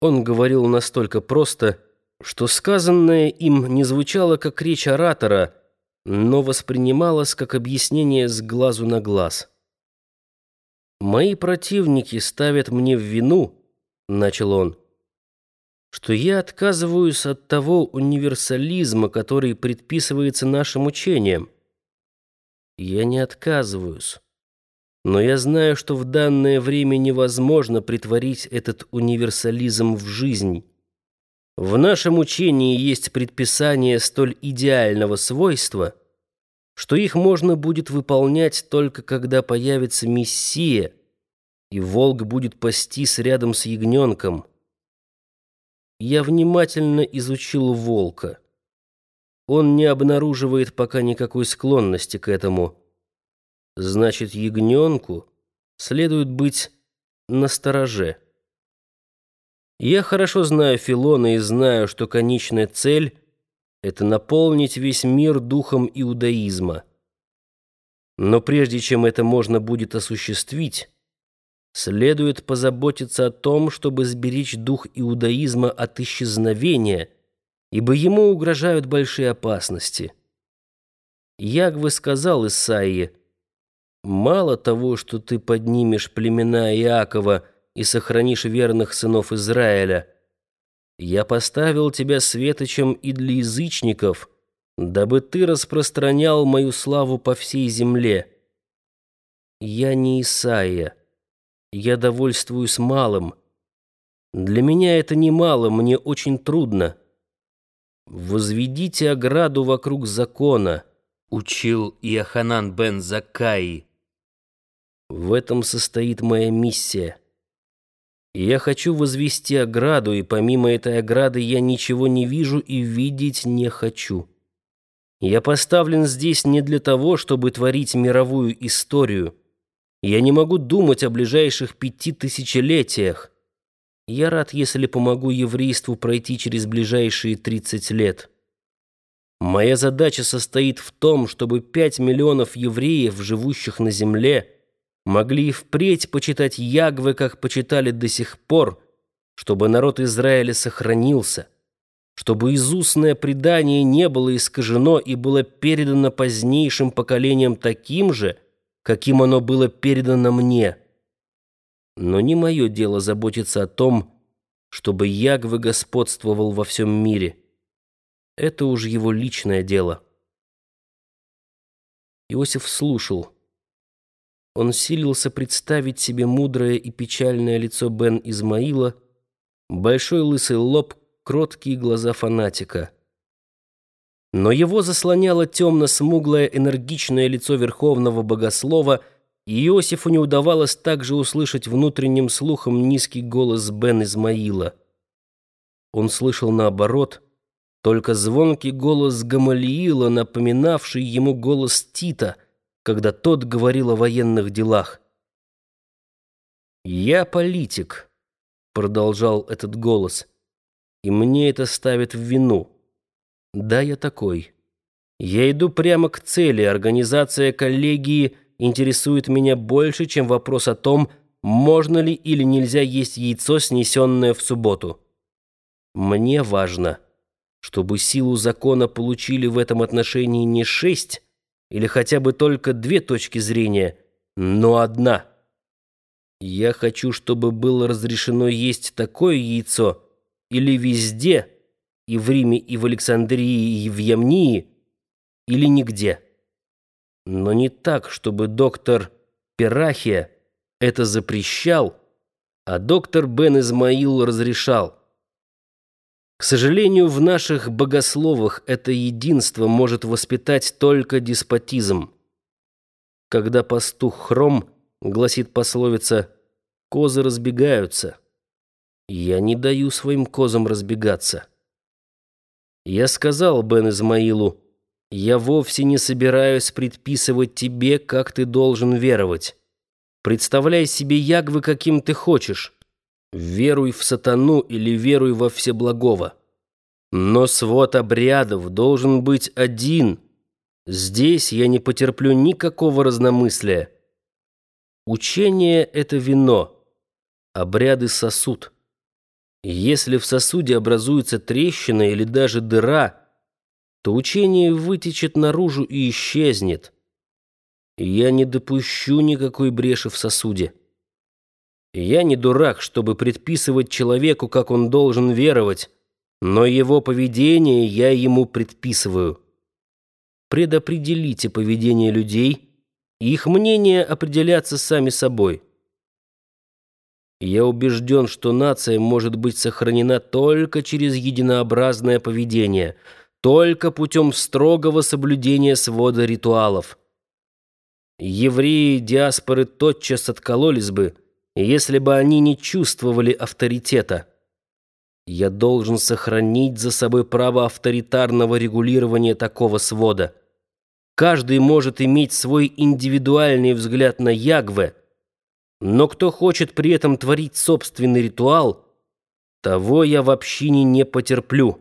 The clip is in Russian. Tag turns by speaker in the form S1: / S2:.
S1: Он говорил настолько просто, что сказанное им не звучало как речь оратора, но воспринималось как объяснение с глазу на глаз. «Мои противники ставят мне в вину», — начал он, «что я отказываюсь от того универсализма, который предписывается нашим учениям. Я не отказываюсь». Но я знаю, что в данное время невозможно притворить этот универсализм в жизнь. В нашем учении есть предписания столь идеального свойства, что их можно будет выполнять только когда появится Мессия, и волк будет пастись рядом с ягненком. Я внимательно изучил волка. Он не обнаруживает пока никакой склонности к этому. Значит, ягненку следует быть настороже. Я хорошо знаю Филона и знаю, что конечная цель — это наполнить весь мир духом иудаизма. Но прежде чем это можно будет осуществить, следует позаботиться о том, чтобы сберечь дух иудаизма от исчезновения, ибо ему угрожают большие опасности. Ягвы сказал Исаии, Мало того, что ты поднимешь племена Иакова и сохранишь верных сынов Израиля, я поставил тебя светочем и для язычников, дабы ты распространял мою славу по всей земле. Я не Исаия, я довольствуюсь малым. Для меня это немало, мне очень трудно. Возведите ограду вокруг закона, учил Иоханан бен Закаи. В этом состоит моя миссия. Я хочу возвести ограду, и помимо этой ограды я ничего не вижу и видеть не хочу. Я поставлен здесь не для того, чтобы творить мировую историю. Я не могу думать о ближайших пяти тысячелетиях. Я рад, если помогу еврейству пройти через ближайшие тридцать лет. Моя задача состоит в том, чтобы пять миллионов евреев, живущих на земле, могли и впредь почитать Ягвы, как почитали до сих пор, чтобы народ Израиля сохранился, чтобы изустное предание не было искажено и было передано позднейшим поколениям таким же, каким оно было передано мне. Но не мое дело заботиться о том, чтобы Ягвы господствовал во всем мире. Это уж его личное дело. Иосиф слушал. Он силился представить себе мудрое и печальное лицо Бен Измаила, большой лысый лоб, кроткие глаза фанатика. Но его заслоняло темно-смуглое энергичное лицо верховного богослова, и Иосифу не удавалось также услышать внутренним слухом низкий голос Бен Измаила. Он слышал наоборот, только звонкий голос Гамалиила, напоминавший ему голос Тита — когда тот говорил о военных делах. «Я политик», — продолжал этот голос, — «и мне это ставит в вину. Да, я такой. Я иду прямо к цели. Организация коллегии интересует меня больше, чем вопрос о том, можно ли или нельзя есть яйцо, снесенное в субботу. Мне важно, чтобы силу закона получили в этом отношении не шесть, или хотя бы только две точки зрения, но одна. Я хочу, чтобы было разрешено есть такое яйцо или везде, и в Риме, и в Александрии, и в Ямнии, или нигде. Но не так, чтобы доктор Перахия это запрещал, а доктор Бен Измаил разрешал. К сожалению, в наших богословах это единство может воспитать только деспотизм. Когда пастух хром, гласит пословица, козы разбегаются. Я не даю своим козам разбегаться. Я сказал Бен Измаилу, я вовсе не собираюсь предписывать тебе, как ты должен веровать. Представляй себе ягвы, каким ты хочешь. Веруй в сатану или веруй во всеблагого. Но свод обрядов должен быть один. Здесь я не потерплю никакого разномыслия. Учение — это вино, обряды — сосуд. Если в сосуде образуется трещина или даже дыра, то учение вытечет наружу и исчезнет. Я не допущу никакой бреши в сосуде. Я не дурак, чтобы предписывать человеку, как он должен веровать, но его поведение я ему предписываю. Предопределите поведение людей, и их мнения определятся сами собой. Я убежден, что нация может быть сохранена только через единообразное поведение, только путем строгого соблюдения свода ритуалов. Евреи диаспоры тотчас откололись бы, если бы они не чувствовали авторитета. Я должен сохранить за собой право авторитарного регулирования такого свода. Каждый может иметь свой индивидуальный взгляд на Ягве, но кто хочет при этом творить собственный ритуал, того я в общине не потерплю.